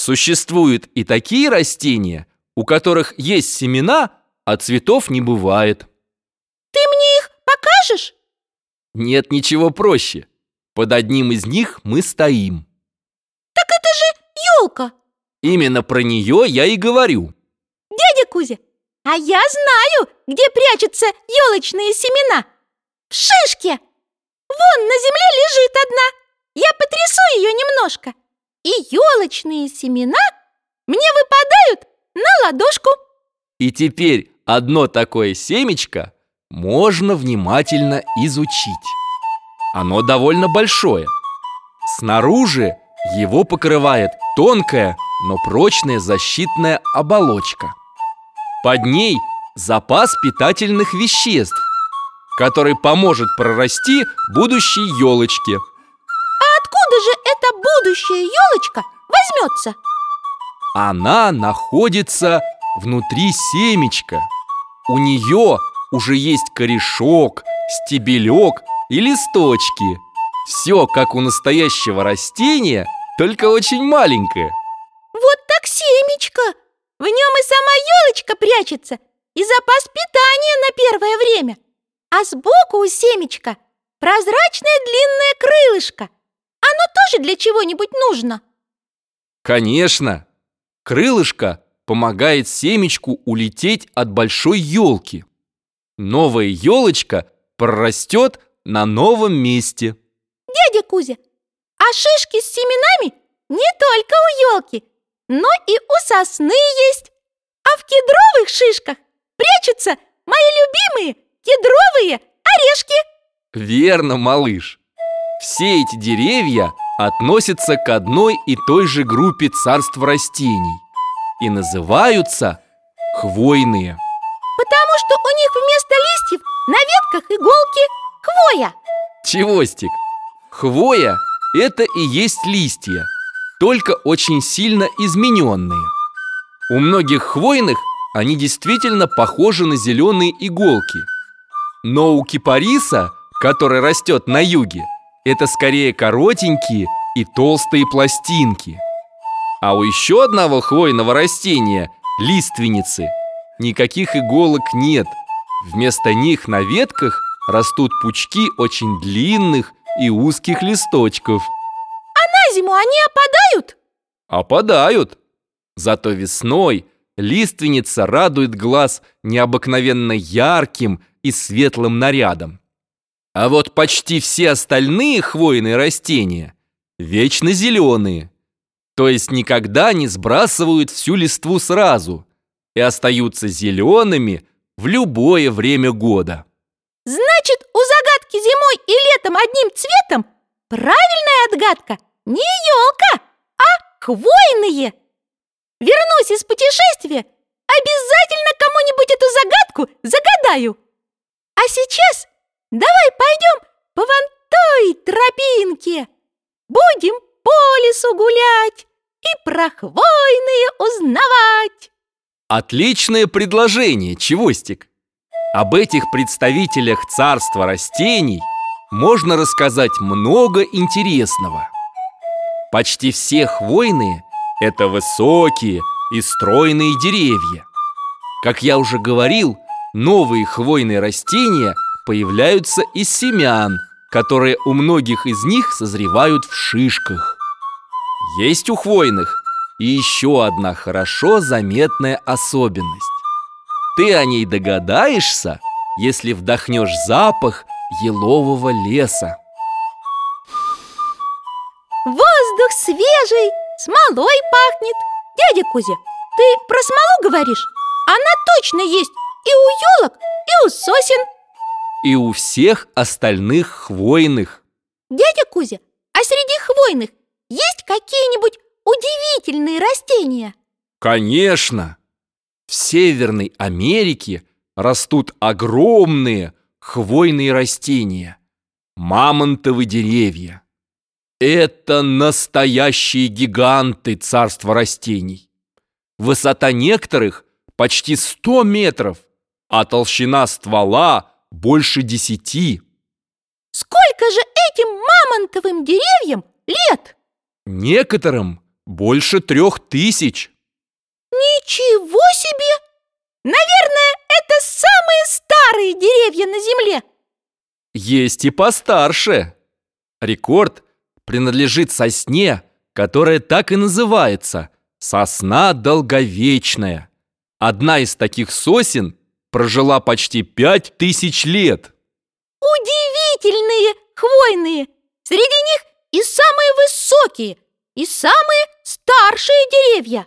Существуют и такие растения, у которых есть семена, а цветов не бывает. Ты мне их покажешь? Нет ничего проще. Под одним из них мы стоим. Так это же елка! Именно про нее я и говорю. Дядя Кузя, а я знаю, где прячутся елочные семена. В шишке! Вон на земле лежит одна. Я потрясу ее немножко. И елочные семена мне выпадают на ладошку. И теперь одно такое семечко можно внимательно изучить. Оно довольно большое. Снаружи его покрывает тонкая, но прочная защитная оболочка. Под ней запас питательных веществ, который поможет прорасти будущей елочке. Будущая елочка возьмется? Она находится внутри семечка. У нее уже есть корешок, стебелек и листочки. Все как у настоящего растения, только очень маленькое. Вот так семечко! В нем и сама елочка прячется, и запас питания на первое время. А сбоку у семечка прозрачное длинное крылышко. Оно тоже для чего-нибудь нужно. Конечно, крылышко помогает семечку улететь от большой елки. Новая елочка прорастет на новом месте. Дядя Кузя, а шишки с семенами не только у елки, но и у сосны есть. А в кедровых шишках прячутся мои любимые кедровые орешки. Верно, малыш. Все эти деревья относятся к одной и той же группе царств растений и называются хвойные. Потому что у них вместо листьев на ветках иголки хвоя. Чевостик, хвоя – это и есть листья, только очень сильно измененные. У многих хвойных они действительно похожи на зеленые иголки. Но у кипариса, который растет на юге, это скорее коротенькие и толстые пластинки. А у еще одного хвойного растения, лиственницы, никаких иголок нет. Вместо них на ветках растут пучки очень длинных и узких листочков. А на зиму они опадают? Опадают. Зато весной лиственница радует глаз необыкновенно ярким и светлым нарядом. А вот почти все остальные хвойные растения вечно зеленые, то есть никогда не сбрасывают всю листву сразу и остаются зелеными в любое время года. Значит, у загадки зимой и летом одним цветом правильная отгадка не елка, а хвойные. Вернусь из путешествия, обязательно кому-нибудь эту загадку загадаю. А сейчас давай пойдем по вон той тропинке. Будем по лесу гулять и про хвойные узнавать. Отличное предложение, Чевостик. Об этих представителях царства растений можно рассказать много интересного. Почти все хвойные – это высокие и стройные деревья. Как я уже говорил, новые хвойные растения появляются из семян, которые у многих из них созревают в шишках. Есть у хвойных и еще одна хорошо заметная особенность. Ты о ней догадаешься, если вдохнешь запах елового леса. Воздух свежий, смолой пахнет. Дядя Кузя, ты про смолу говоришь? Она точно есть и у елок, и у сосен. И у всех остальных хвойных. Дядя Кузя, а среди хвойных есть какие-нибудь удивительные растения? Конечно! В Северной Америке растут огромные хвойные растения, мамонтовые деревья. Это настоящие гиганты царства растений. Высота некоторых почти 100 метров, а толщина ствола больше десяти. Сколько же этим мамонтовым деревьям лет? Некоторым больше трех тысяч. Ничего себе! Наверное, это самые старые деревья на Земле. Есть и постарше. Рекорд принадлежит сосне, которая так и называется – сосна долговечная. Одна из таких сосен прожила почти пять тысяч лет. Удивительные хвойные! Среди них и самые высокие, и самые старшие деревья.